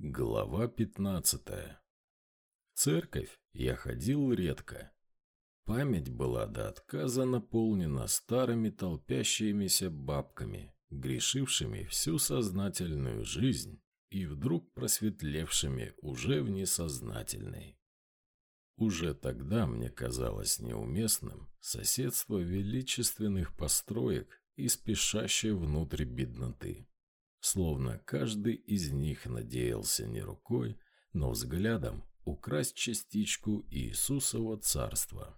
Глава 15. В церковь я ходил редко. Память была до отказа наполнена старыми толпящимися бабками, грешившими всю сознательную жизнь и вдруг просветлевшими уже в несознательной. Уже тогда мне казалось неуместным соседство величественных построек и спешащей внутрь бедноты словно каждый из них надеялся не рукой, но взглядом украсть частичку Иисусова царства.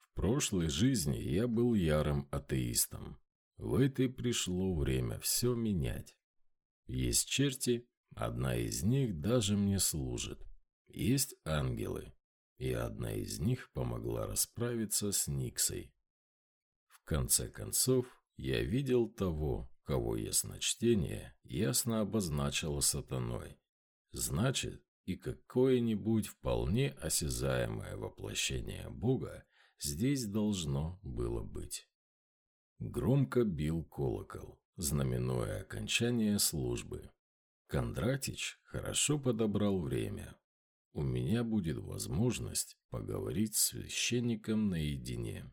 В прошлой жизни я был ярым атеистом. В этой пришло время все менять. Есть черти, одна из них даже мне служит. Есть ангелы, и одна из них помогла расправиться с Никсой. В конце концов, я видел того, кого ясночтение ясно обозначило сатаной. Значит, и какое-нибудь вполне осязаемое воплощение Бога здесь должно было быть. Громко бил колокол, знаменуя окончание службы. Кондратич хорошо подобрал время. У меня будет возможность поговорить с священником наедине.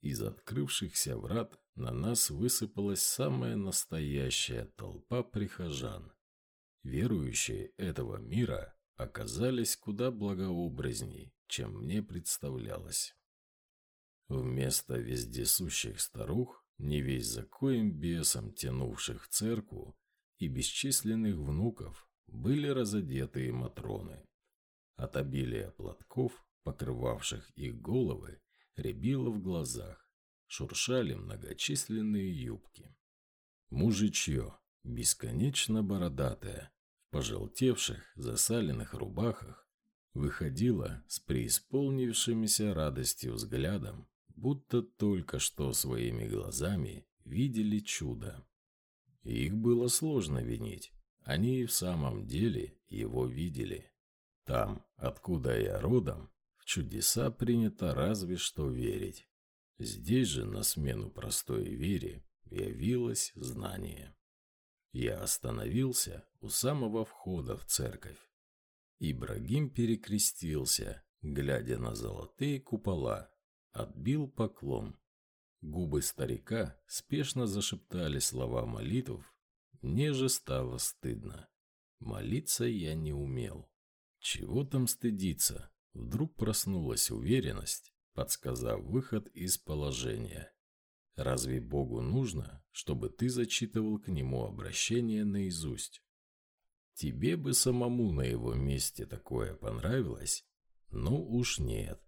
Из открывшихся врат на нас высыпалась самая настоящая толпа прихожан. Верующие этого мира оказались куда благообразней, чем мне представлялось. Вместо вездесущих старух, не весь за коим бесом тянувших церкву, и бесчисленных внуков, были разодетые матроны. От обилия платков, покрывавших их головы, рябило в глазах шуршали многочисленные юбки. Мужичье, бесконечно бородатое, в пожелтевших, засаленных рубахах, выходило с преисполнившимися радостью взглядом, будто только что своими глазами видели чудо. Их было сложно винить, они и в самом деле его видели. Там, откуда я родом, в чудеса принято разве что верить. Здесь же на смену простой вере явилось знание. Я остановился у самого входа в церковь. Ибрагим перекрестился, глядя на золотые купола, отбил поклон. Губы старика спешно зашептали слова молитв. Мне же стало стыдно. Молиться я не умел. Чего там стыдиться? Вдруг проснулась уверенность, подсказав выход из положения. Разве Богу нужно, чтобы ты зачитывал к нему обращение наизусть? Тебе бы самому на его месте такое понравилось? Ну уж нет.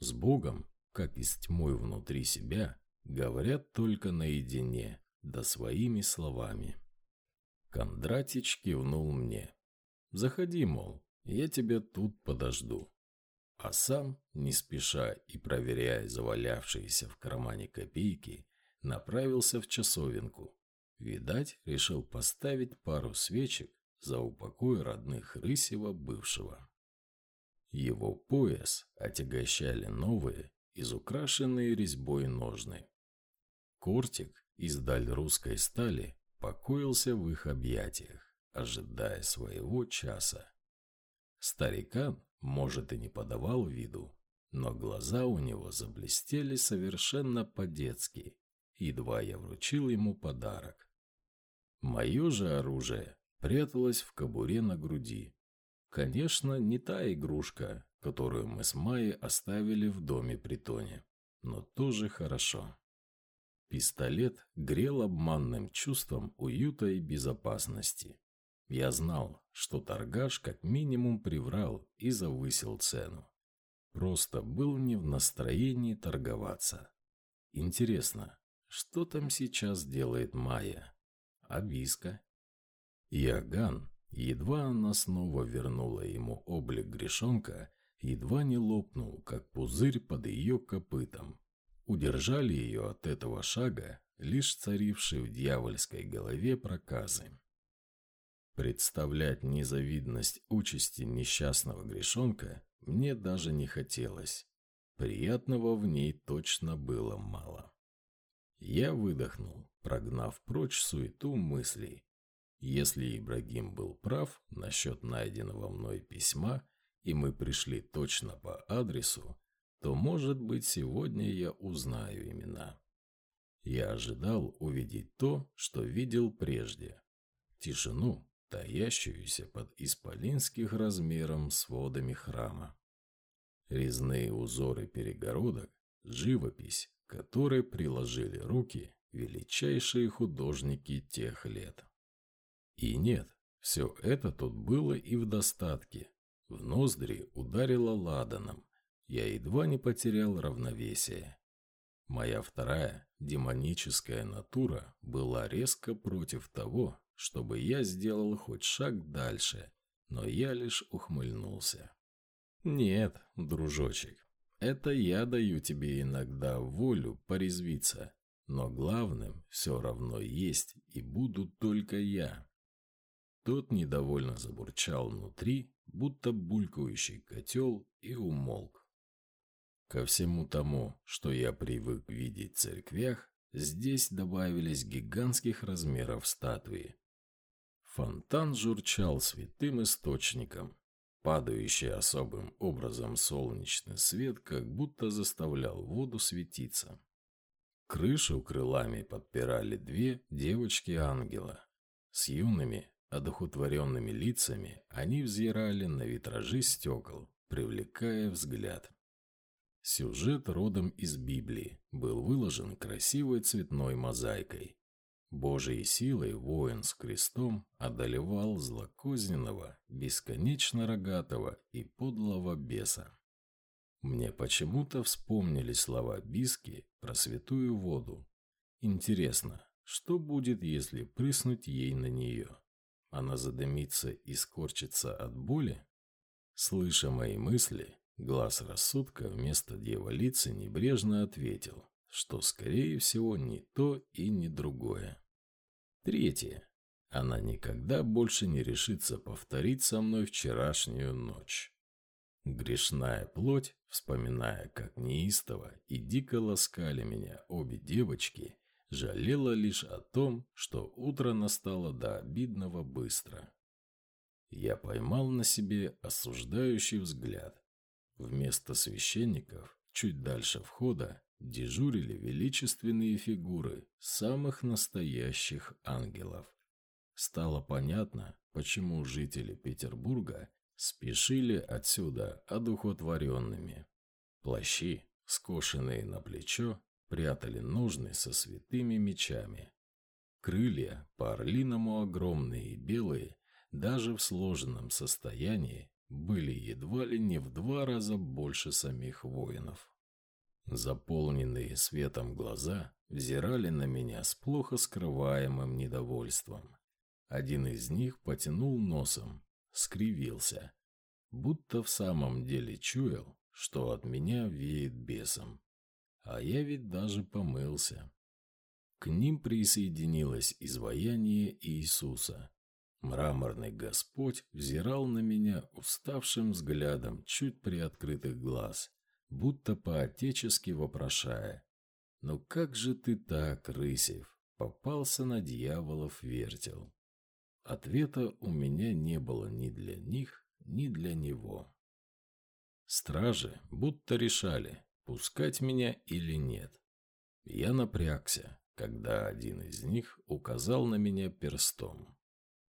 С Богом, как и с тьмой внутри себя, говорят только наедине, да своими словами. Кондратич кивнул мне. «Заходи, мол, я тебя тут подожду» а сам, не спеша и проверяя завалявшиеся в кармане копейки, направился в часовенку. Видать, решил поставить пару свечек за упокой родных Рысева бывшего. Его пояс отягощали новые, изукрашенные резьбой ножны. Кортик из даль русской стали покоился в их объятиях, ожидая своего часа. Старикан может, и не подавал виду, но глаза у него заблестели совершенно по-детски, едва я вручил ему подарок. Мое же оружие пряталось в кобуре на груди. Конечно, не та игрушка, которую мы с Майей оставили в доме-притоне, но тоже хорошо. Пистолет грел обманным чувством уюта и безопасности. Я знал, что торгаш как минимум приврал и завысил цену. Просто был не в настроении торговаться. Интересно, что там сейчас делает Майя? А Биска? Иоганн, едва она снова вернула ему облик грешонка, едва не лопнул, как пузырь под ее копытом. Удержали ее от этого шага лишь царившие в дьявольской голове проказы. Представлять незавидность участи несчастного грешонка мне даже не хотелось. Приятного в ней точно было мало. Я выдохнул, прогнав прочь суету мыслей. Если Ибрагим был прав насчет найденного мной письма, и мы пришли точно по адресу, то, может быть, сегодня я узнаю имена. Я ожидал увидеть то, что видел прежде. Тишину, таящуюся под исполинских размером сводами храма. Резные узоры перегородок, живопись, которой приложили руки величайшие художники тех лет. И нет, все это тут было и в достатке. В ноздри ударило ладаном, я едва не потерял равновесие. Моя вторая, демоническая натура была резко против того, чтобы я сделал хоть шаг дальше, но я лишь ухмыльнулся. «Нет, дружочек, это я даю тебе иногда волю порезвиться, но главным все равно есть и буду только я». Тот недовольно забурчал внутри, будто булькающий котел, и умолк. Ко всему тому, что я привык видеть в церквях, здесь добавились гигантских размеров статуи. Фонтан журчал святым источником. Падающий особым образом солнечный свет как будто заставлял воду светиться. Крышу крылами подпирали две девочки-ангела. С юными, одухотворенными лицами они взирали на витражи стекол, привлекая взгляд. Сюжет родом из Библии был выложен красивой цветной мозаикой. Божьей силой воин с крестом одолевал злокозненного, бесконечно рогатого и подлого беса. Мне почему-то вспомнили слова Биски про святую воду. Интересно, что будет, если прыснуть ей на нее? Она задымится и скорчится от боли? Слыша мои мысли, Глаз рассудка вместо дьяволицы небрежно ответил, что, скорее всего, не то и не другое. Третье. Она никогда больше не решится повторить со мной вчерашнюю ночь. Грешная плоть, вспоминая, как неистово и дико ласкали меня обе девочки, жалела лишь о том, что утро настало до обидного быстро. Я поймал на себе осуждающий взгляд Вместо священников, чуть дальше входа, дежурили величественные фигуры самых настоящих ангелов. Стало понятно, почему жители Петербурга спешили отсюда одухотворенными. Плащи, скошенные на плечо, прятали ножны со святыми мечами. Крылья по-орлиному огромные и белые, даже в сложенном состоянии, были едва ли не в два раза больше самих воинов. Заполненные светом глаза взирали на меня с плохо скрываемым недовольством. Один из них потянул носом, скривился, будто в самом деле чуял, что от меня веет бесом. А я ведь даже помылся. К ним присоединилось изваяние Иисуса, Мраморный Господь взирал на меня уставшим взглядом чуть приоткрытых глаз, будто по-отечески вопрошая. «Ну как же ты так, Рысев, попался на дьяволов вертел?» Ответа у меня не было ни для них, ни для него. Стражи будто решали, пускать меня или нет. Я напрягся, когда один из них указал на меня перстом.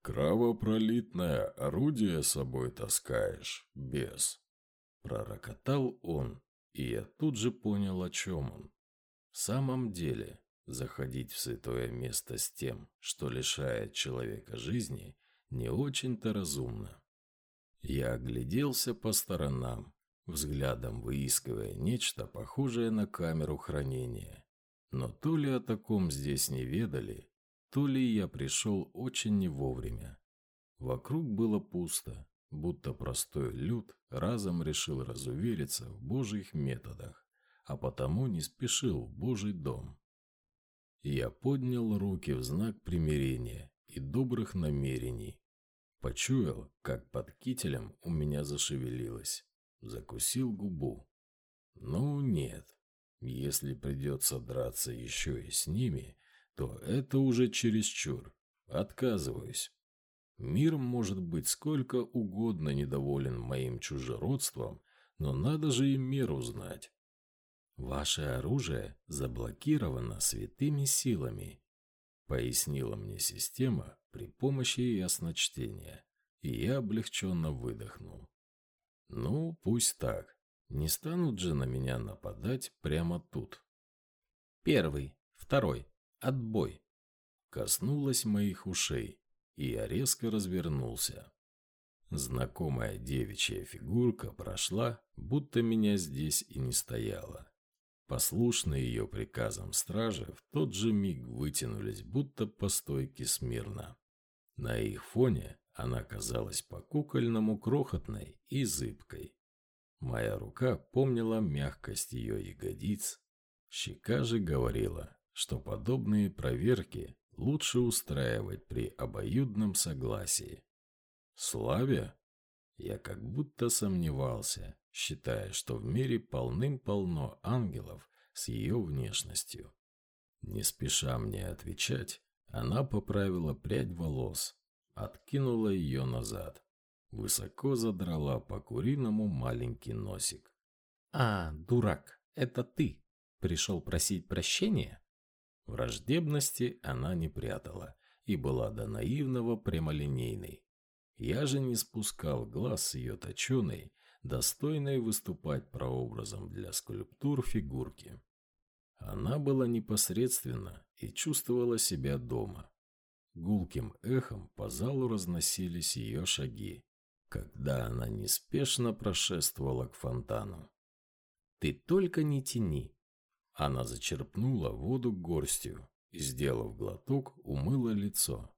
«Кровопролитное орудие собой таскаешь, бес!» Пророкотал он, и я тут же понял, о чем он. В самом деле, заходить в святое место с тем, что лишает человека жизни, не очень-то разумно. Я огляделся по сторонам, взглядом выискивая нечто похожее на камеру хранения. Но то ли о таком здесь не ведали, то ли я пришел очень не вовремя. Вокруг было пусто, будто простой люд разом решил разувериться в божьих методах, а потому не спешил в божий дом. Я поднял руки в знак примирения и добрых намерений. Почуял, как под кителем у меня зашевелилось. Закусил губу. Ну нет, если придется драться еще и с ними, то это уже чересчур. Отказываюсь. Мир может быть сколько угодно недоволен моим чужеродством, но надо же и меру знать. Ваше оружие заблокировано святыми силами, пояснила мне система при помощи ясночтения, и я облегченно выдохнул. Ну, пусть так. Не станут же на меня нападать прямо тут. Первый, второй, отбой. Коснулась моих ушей, и я резко развернулся. Знакомая девичья фигурка прошла, будто меня здесь и не стояло. Послушные ее приказам стражи в тот же миг вытянулись, будто по стойке смирно. На их фоне она казалась по-кукольному крохотной и зыбкой. Моя рука помнила мягкость ее ягодиц. Щека же говорила, что подобные проверки лучше устраивать при обоюдном согласии. Славя? Я как будто сомневался, считая, что в мире полным-полно ангелов с ее внешностью. Не спеша мне отвечать, она поправила прядь волос, откинула ее назад, высоко задрала по-куриному маленький носик. «А, дурак, это ты пришел просить прощения?» Враждебности она не прятала и была до наивного прямолинейной. Я же не спускал глаз с ее точеной, достойной выступать прообразом для скульптур фигурки. Она была непосредственна и чувствовала себя дома. Гулким эхом по залу разносились ее шаги, когда она неспешно прошествовала к фонтану. «Ты только не тяни!» Она зачерпнула воду горстью и, сделав глоток, умыла лицо.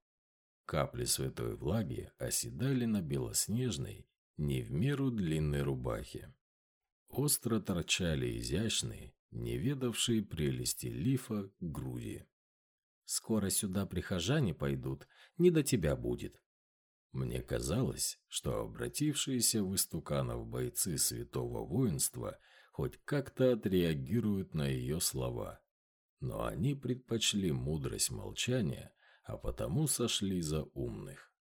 Капли святой влаги оседали на белоснежной, не в меру длинной рубахе. Остро торчали изящные, не ведавшие прелести лифа груди. Скоро сюда прихожане пойдут, не до тебя будет. Мне казалось, что обратившиеся в истуканов бойцы святого воинства хоть как-то отреагируют на ее слова. Но они предпочли мудрость молчания, а потому сошли за умных.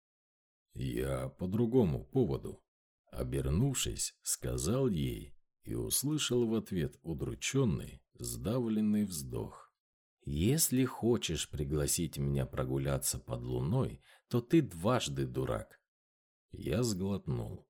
Я по другому поводу. Обернувшись, сказал ей и услышал в ответ удрученный, сдавленный вздох. Если хочешь пригласить меня прогуляться под луной, то ты дважды дурак. Я сглотнул.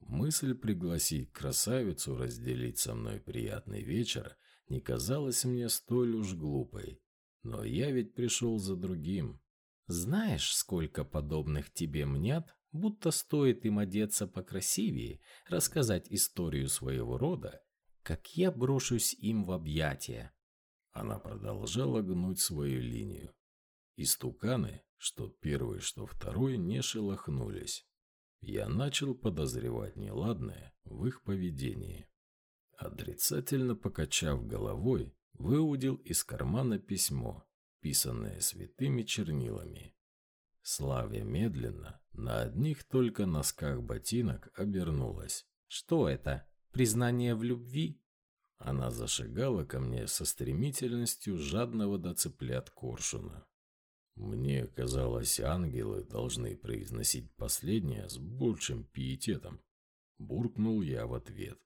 Мысль пригласить красавицу разделить со мной приятный вечер не казалась мне столь уж глупой. Но я ведь пришел за другим. Знаешь, сколько подобных тебе мнят, будто стоит им одеться покрасивее, рассказать историю своего рода, как я брошусь им в объятия, она продолжала гнуть свою линию. Истуканы, что первый, что второй, не шелохнулись. Я начал подозревать неладное в их поведении. Отрицательно покачав головой, выудил из кармана письмо, писанное святыми чернилами. Славя медленно, на одних только носках ботинок обернулась. «Что это? Признание в любви?» Она зашагала ко мне со стремительностью жадного до цыплят коршуна. Мне казалось, ангелы должны произносить последнее с большим пиететом. Буркнул я в ответ.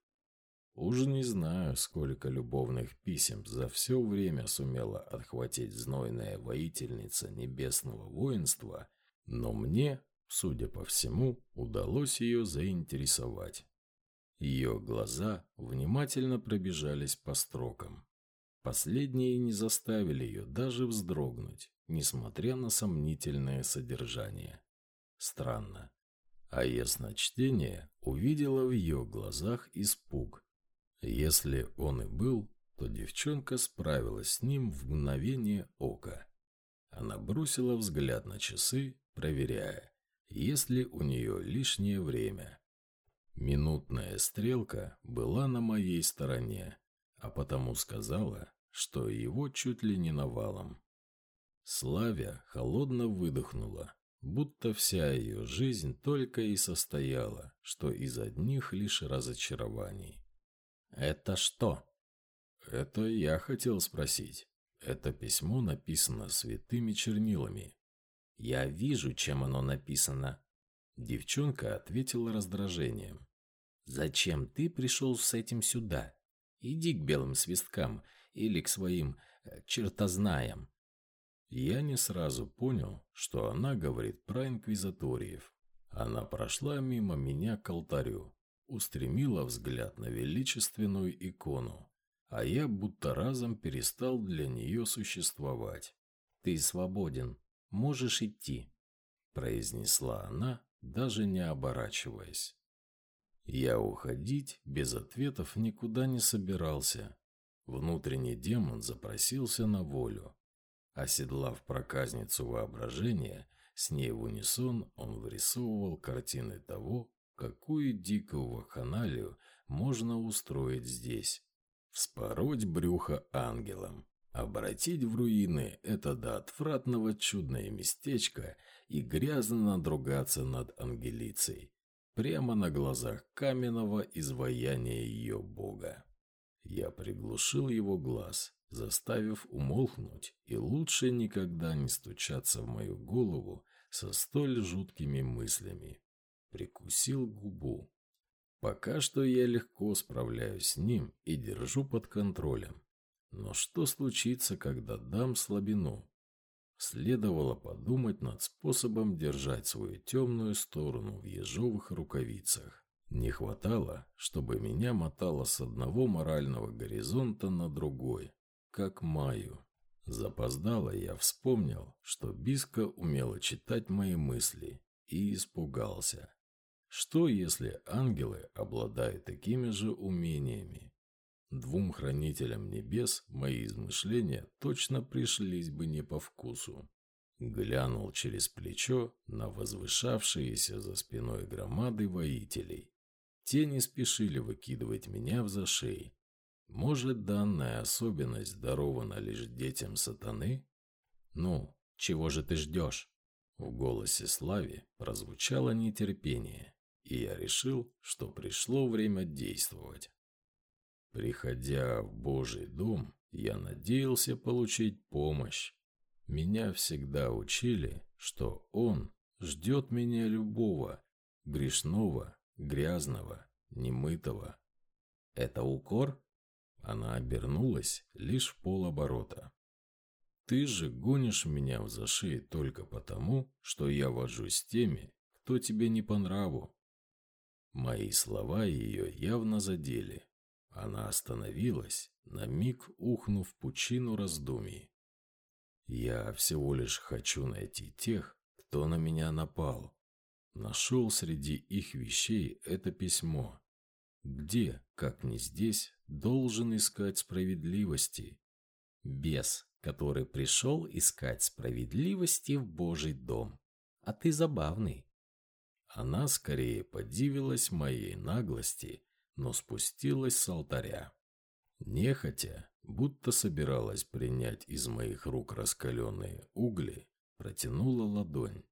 Уж не знаю, сколько любовных писем за все время сумела отхватить знойная воительница небесного воинства, но мне, судя по всему, удалось ее заинтересовать. Ее глаза внимательно пробежались по строкам. Последние не заставили ее даже вздрогнуть, несмотря на сомнительное содержание. Странно. А ясночтение увидела в ее глазах испуг. Если он и был, то девчонка справилась с ним в мгновение ока. Она бросила взгляд на часы, проверяя, есть ли у нее лишнее время. Минутная стрелка была на моей стороне, а потому сказала, что его чуть ли не навалом. Славя холодно выдохнула, будто вся ее жизнь только и состояла, что из одних лишь разочарований. «Это что?» «Это я хотел спросить. Это письмо написано святыми чернилами». «Я вижу, чем оно написано. Девчонка ответила раздражением. «Зачем ты пришел с этим сюда? Иди к белым свисткам или к своим э, чертознаям». Я не сразу понял, что она говорит про инквизаториев. Она прошла мимо меня к алтарю, устремила взгляд на величественную икону, а я будто разом перестал для нее существовать. «Ты свободен, можешь идти», – произнесла она, даже не оборачиваясь. Я уходить без ответов никуда не собирался. Внутренний демон запросился на волю. Оседлав проказницу воображения, с ней в унисон он вырисовывал картины того, какую дикую вакханалию можно устроить здесь. Вспороть брюхо ангелам, обратить в руины это до отвратного чудное местечко и грязно надругаться над ангелицей, прямо на глазах каменного изваяния ее бога. Я приглушил его глаз, заставив умолкнуть и лучше никогда не стучаться в мою голову со столь жуткими мыслями. Прикусил губу. Пока что я легко справляюсь с ним и держу под контролем. Но что случится, когда дам слабину? Следовало подумать над способом держать свою темную сторону в ежовых рукавицах. Не хватало, чтобы меня мотало с одного морального горизонта на другой, как Маю. Запоздало я вспомнил, что Биска умела читать мои мысли, и испугался. Что, если ангелы обладают такими же умениями? Двум хранителям небес мои измышления точно пришлись бы не по вкусу. Глянул через плечо на возвышавшиеся за спиной громады воителей. Те не спешили выкидывать меня в зашей. Может, данная особенность дарована лишь детям сатаны? Ну, чего же ты ждешь? В голосе Слави прозвучало нетерпение, и я решил, что пришло время действовать. Приходя в Божий дом, я надеялся получить помощь. Меня всегда учили, что Он ждет меня любого, грешного, грязного, немытого. Это укор? Она обернулась лишь в полоборота. Ты же гонишь меня в зашей только потому, что я вожусь с теми, кто тебе не по нраву. Мои слова ее явно задели. Она остановилась, на миг ухнув в пучину раздумий. Я всего лишь хочу найти тех, кто на меня напал. Нашел среди их вещей это письмо. Где, как не здесь, должен искать справедливости? Бес, который пришел искать справедливости в Божий дом. А ты забавный. Она скорее подивилась моей наглости но спустилась с алтаря. Нехотя, будто собиралась принять из моих рук раскаленные угли, протянула ладонь.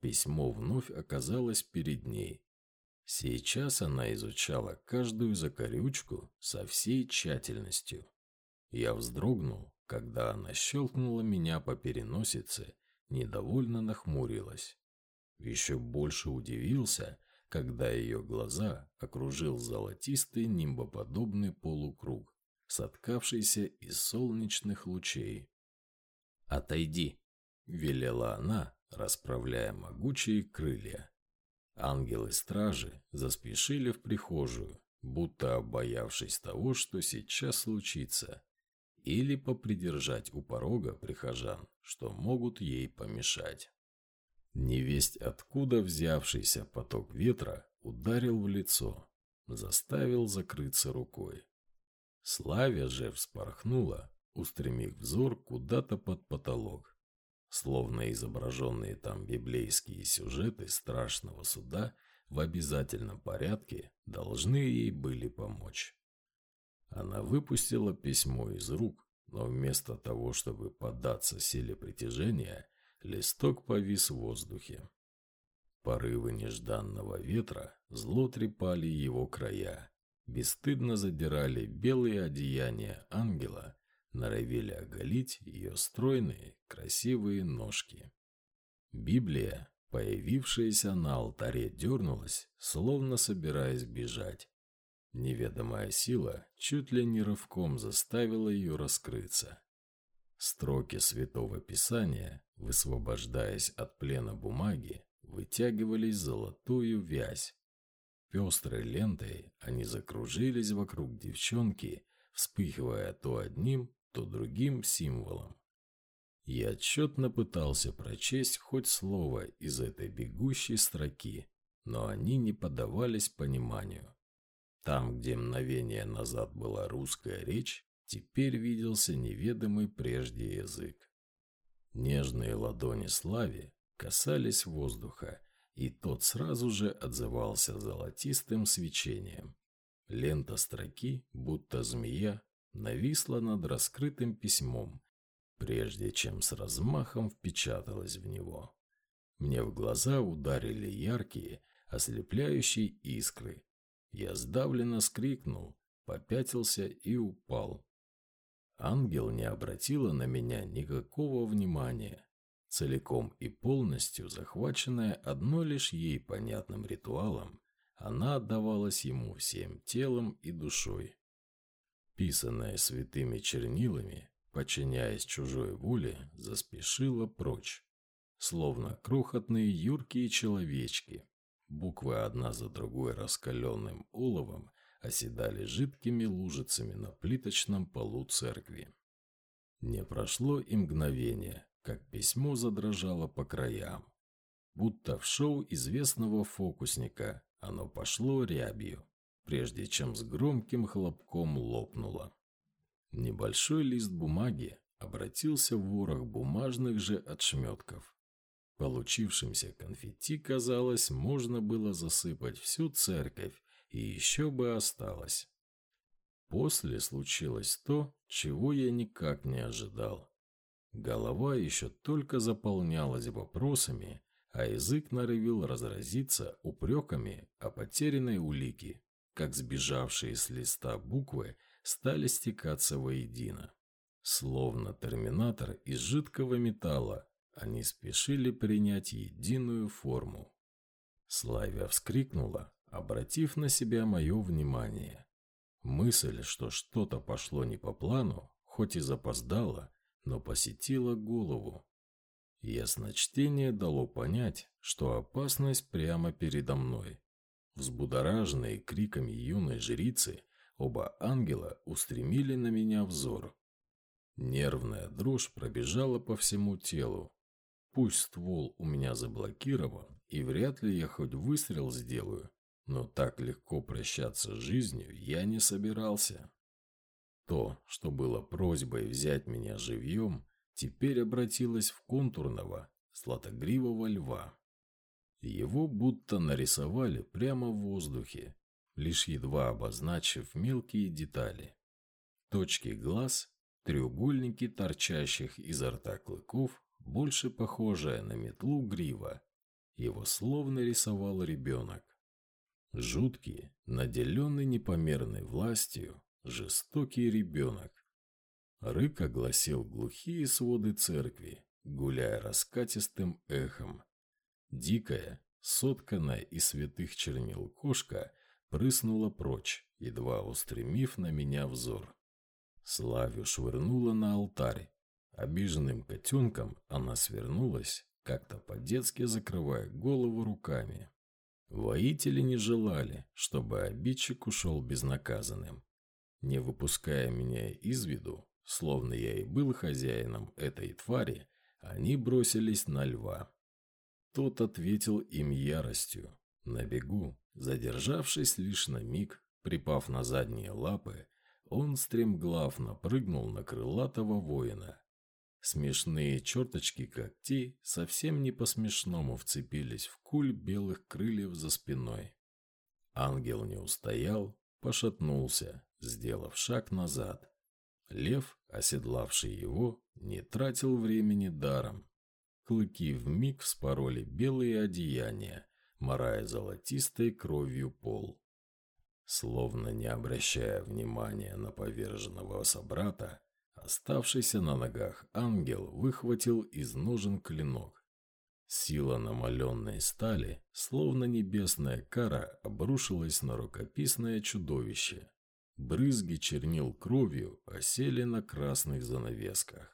Письмо вновь оказалось перед ней. Сейчас она изучала каждую закорючку со всей тщательностью. Я вздрогнул, когда она щелкнула меня по переносице, недовольно нахмурилась. Еще больше удивился, когда ее глаза окружил золотистый нимбоподобный полукруг, соткавшийся из солнечных лучей. «Отойди!» – велела она, расправляя могучие крылья. Ангелы-стражи заспешили в прихожую, будто обоявшись того, что сейчас случится, или попридержать у порога прихожан, что могут ей помешать. Невесть откуда взявшийся поток ветра ударил в лицо, заставил закрыться рукой. Славя же вспорхнула, устремив взор куда-то под потолок. Словно изображенные там библейские сюжеты страшного суда в обязательном порядке должны ей были помочь. Она выпустила письмо из рук, но вместо того, чтобы поддаться силе притяжения, Листок повис в воздухе. Порывы нежданного ветра зло трепали его края, бесстыдно задирали белые одеяния ангела, норовили оголить ее стройные, красивые ножки. Библия, Появившаяся на алтаре дернулась, словно собираясь бежать. Неведомая сила чуть ли не рывком заставила ее раскрыться. Строки Святого Писания, высвобождаясь от плена бумаги, вытягивались золотую вязь. Пестрой лентой они закружились вокруг девчонки, вспыхивая то одним, то другим символом. Я отчетно пытался прочесть хоть слово из этой бегущей строки, но они не поддавались пониманию. Там, где мгновение назад была русская речь, теперь виделся неведомый прежде язык. Нежные ладони Слави касались воздуха, и тот сразу же отзывался золотистым свечением. Лента строки, будто змея, нависла над раскрытым письмом, прежде чем с размахом впечаталась в него. Мне в глаза ударили яркие, ослепляющие искры. Я сдавленно скрикнул, попятился и упал. Ангел не обратила на меня никакого внимания, целиком и полностью захваченная одной лишь ей понятным ритуалом, она отдавалась ему всем телом и душой. Писанная святыми чернилами, подчиняясь чужой воле, заспешила прочь. Словно крохотные юркие человечки, буквы одна за другой раскаленным оловом оседали жидкими лужицами на плиточном полу церкви. Не прошло и мгновение, как письмо задрожало по краям. Будто в шоу известного фокусника оно пошло рябью, прежде чем с громким хлопком лопнуло. Небольшой лист бумаги обратился в ворох бумажных же отшметков. Получившимся конфетти, казалось, можно было засыпать всю церковь, и еще бы осталось. После случилось то, чего я никак не ожидал. Голова еще только заполнялась вопросами, а язык норовил разразиться упреками о потерянной улике, как сбежавшие с листа буквы стали стекаться воедино. Словно терминатор из жидкого металла, они спешили принять единую форму. Славя вскрикнула, обратив на себя мое внимание. Мысль, что что-то пошло не по плану, хоть и запоздала, но посетила голову. Ясночтение дало понять, что опасность прямо передо мной. Взбудораженные криками юной жрицы, оба ангела устремили на меня взор. Нервная дрожь пробежала по всему телу. Пусть ствол у меня заблокирован, и вряд ли я хоть выстрел сделаю, но так легко прощаться с жизнью я не собирался. То, что было просьбой взять меня живьем, теперь обратилось в контурного, златогривого льва. Его будто нарисовали прямо в воздухе, лишь едва обозначив мелкие детали. Точки глаз, треугольники торчащих изо рта клыков, больше похожая на метлу грива. Его словно рисовал ребенок. Жуткий, наделенный непомерной властью, жестокий ребенок. Рык огласил глухие своды церкви, гуляя раскатистым эхом. Дикая, сотканная из святых чернил кошка прыснула прочь, едва устремив на меня взор. Славю швырнула на алтарь, Обиженным котенком она свернулась, как-то по-детски закрывая голову руками. Воители не желали, чтобы обидчик ушел безнаказанным. Не выпуская меня из виду, словно я и был хозяином этой твари, они бросились на льва. Тот ответил им яростью. На бегу, задержавшись лишь на миг, припав на задние лапы, он стремглав напрыгнул на крылатого воина Смешные черточки когтей совсем не по-смешному вцепились в куль белых крыльев за спиной. Ангел не устоял, пошатнулся, сделав шаг назад. Лев, оседлавший его, не тратил времени даром. Клыки вмиг вспороли белые одеяния, морая золотистой кровью пол. Словно не обращая внимания на поверженного собрата, Оставшийся на ногах ангел выхватил из ножен клинок. Сила намаленной стали, словно небесная кара, обрушилась на рукописное чудовище. Брызги чернил кровью осели на красных занавесках.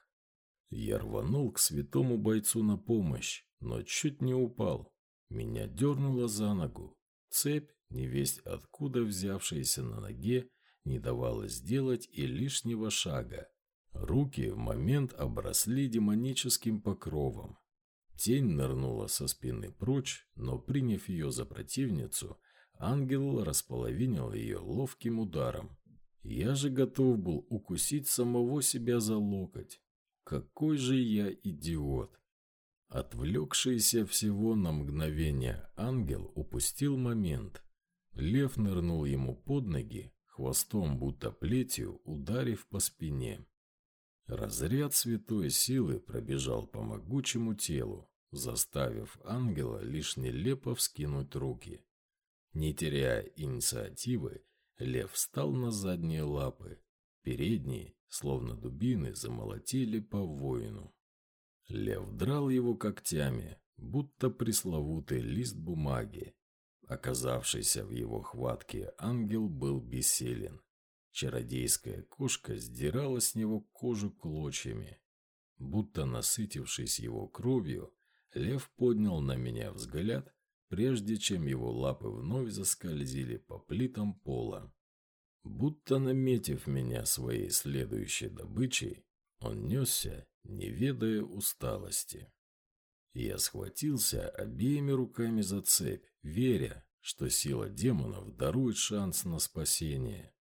Я рванул к святому бойцу на помощь, но чуть не упал. Меня дернуло за ногу. Цепь, невесть откуда взявшаяся на ноге, не давала сделать и лишнего шага. Руки в момент обросли демоническим покровом. Тень нырнула со спины прочь, но, приняв ее за противницу, ангел располовинил ее ловким ударом. Я же готов был укусить самого себя за локоть. Какой же я идиот! Отвлекшийся всего на мгновение ангел упустил момент. Лев нырнул ему под ноги, хвостом будто плетью ударив по спине. Разряд святой силы пробежал по могучему телу, заставив ангела лишь нелепо вскинуть руки. Не теряя инициативы, лев встал на задние лапы. Передние, словно дубины, замолотили по воину. Лев драл его когтями, будто пресловутый лист бумаги. Оказавшийся в его хватке ангел был бессилен. Чародейская кошка сдирала с него кожу клочьями. Будто насытившись его кровью, лев поднял на меня взгляд, прежде чем его лапы вновь заскользили по плитам пола. Будто наметив меня своей следующей добычей, он несся, не ведая усталости. Я схватился обеими руками за цепь, веря, что сила демонов дарует шанс на спасение.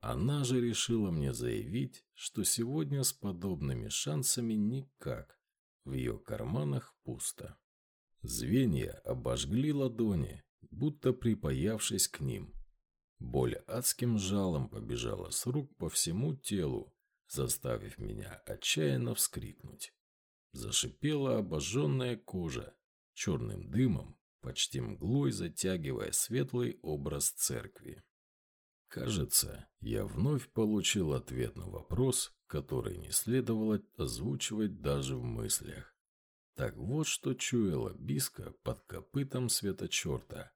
Она же решила мне заявить, что сегодня с подобными шансами никак. В ее карманах пусто. Звенья обожгли ладони, будто припаявшись к ним. Боль адским жалом побежала с рук по всему телу, заставив меня отчаянно вскрикнуть. Зашипела обожженная кожа, черным дымом, почти мглой затягивая светлый образ церкви. Кажется, я вновь получил ответ на вопрос, который не следовало озвучивать даже в мыслях. Так вот что чуяла Биска под копытом светочерта.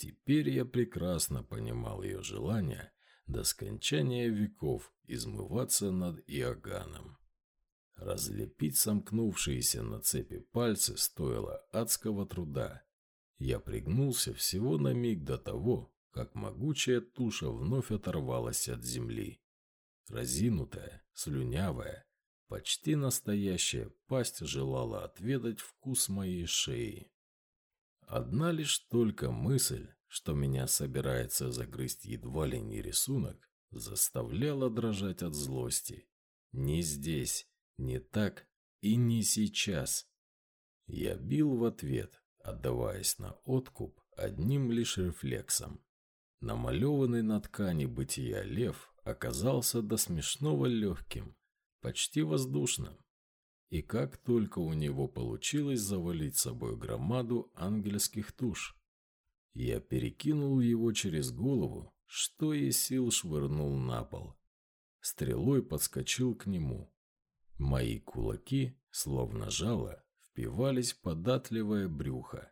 Теперь я прекрасно понимал ее желание до скончания веков измываться над Иоганном. Разлепить сомкнувшиеся на цепи пальцы стоило адского труда. Я пригнулся всего на миг до того, как могучая туша вновь оторвалась от земли. Разинутая, слюнявая, почти настоящая пасть желала отведать вкус моей шеи. Одна лишь только мысль, что меня собирается загрызть едва ли не рисунок, заставляла дрожать от злости. Не здесь, не так и не сейчас. Я бил в ответ, отдаваясь на откуп одним лишь рефлексом. Намалеванный на ткани бытия лев оказался до смешного легким, почти воздушным. И как только у него получилось завалить собой громаду ангельских туш, я перекинул его через голову, что и сил швырнул на пол. Стрелой подскочил к нему. Мои кулаки, словно жало, впивались в податливое брюхо.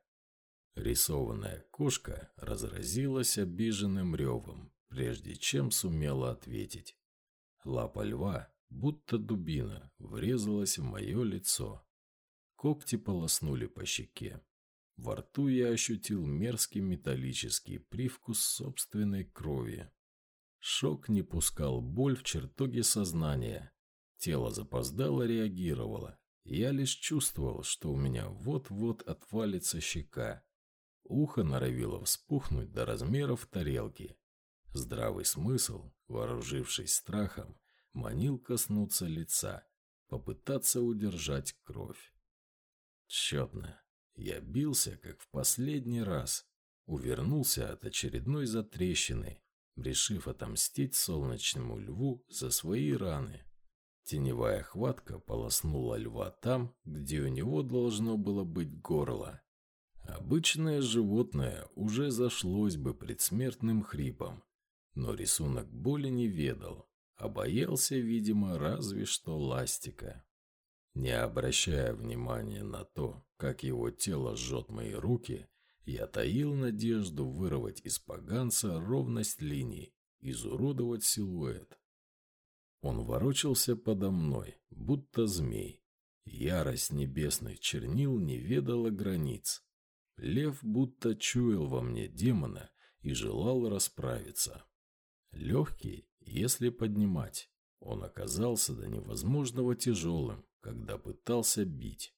Рисованная кошка разразилась обиженным ревом, прежде чем сумела ответить. Лапа льва, будто дубина, врезалась в мое лицо. Когти полоснули по щеке. Во рту я ощутил мерзкий металлический привкус собственной крови. Шок не пускал боль в чертоге сознания. Тело запоздало реагировало. Я лишь чувствовал, что у меня вот-вот отвалится щека. Ухо норовило вспухнуть до размеров тарелки. Здравый смысл, вооружившись страхом, манил коснуться лица, попытаться удержать кровь. Тщетно. Я бился, как в последний раз. Увернулся от очередной затрещины, решив отомстить солнечному льву за свои раны. Теневая хватка полоснула льва там, где у него должно было быть горло. Обычное животное уже зашлось бы предсмертным хрипом, но рисунок боли не ведал, а боялся, видимо, разве что ластика. Не обращая внимания на то, как его тело жжет мои руки, я таил надежду вырвать из поганца ровность линий, изуродовать силуэт. Он ворочался подо мной, будто змей. Ярость небесных чернил не ведала границ. Лев будто чуял во мне демона и желал расправиться. Легкий, если поднимать, он оказался до невозможного тяжелым, когда пытался бить.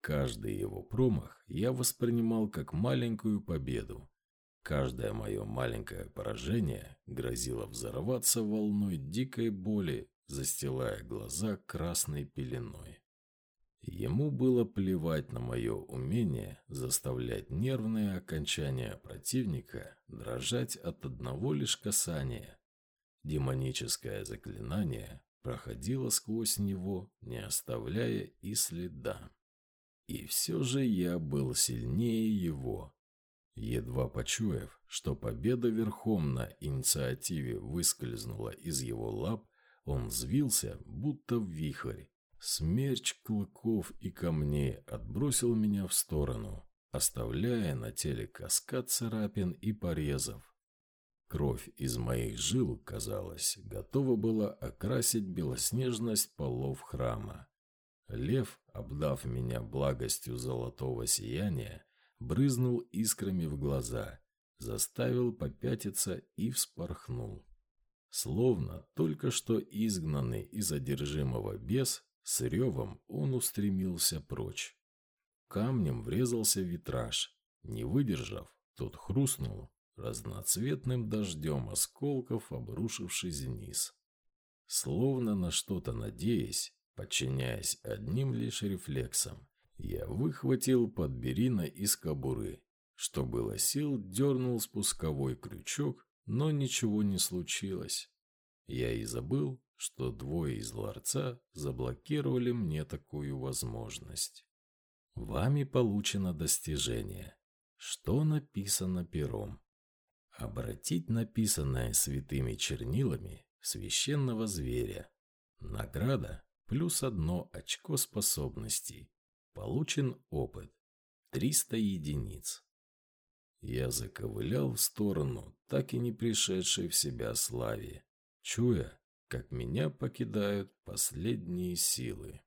Каждый его промах я воспринимал как маленькую победу. Каждое мое маленькое поражение грозило взорваться волной дикой боли, застилая глаза красной пеленой. Ему было плевать на мое умение заставлять нервные окончания противника дрожать от одного лишь касания. Демоническое заклинание проходило сквозь него, не оставляя и следа. И все же я был сильнее его. Едва почуяв, что победа верхом на инициативе выскользнула из его лап, он взвился, будто в вихрь. Смерч клыков и камней отбросил меня в сторону, оставляя на теле каскад царапин и порезов. Кровь из моих жил, казалось, готова была окрасить белоснежность полов храма. Лев, обдав меня благостью золотого сияния, брызнул искрами в глаза, заставил попятиться и вспорхнул. Словно только что изгнанный из одержимого бес, с ревом он устремился прочь. Камнем врезался витраж. Не выдержав, тот хрустнул, разноцветным дождем осколков, обрушившись вниз. Словно на что-то надеясь, подчиняясь одним лишь рефлексам, я выхватил подберина из кобуры. Что было сил, дернул спусковой крючок, но ничего не случилось. Я и забыл, что двое из ларца заблокировали мне такую возможность. Вами получено достижение. Что написано пером? Обратить написанное святыми чернилами священного зверя. Награда плюс одно очко способностей. Получен опыт. 300 единиц. Я заковылял в сторону, так и не пришедшей в себя славе, чуя, как меня покидают последние силы.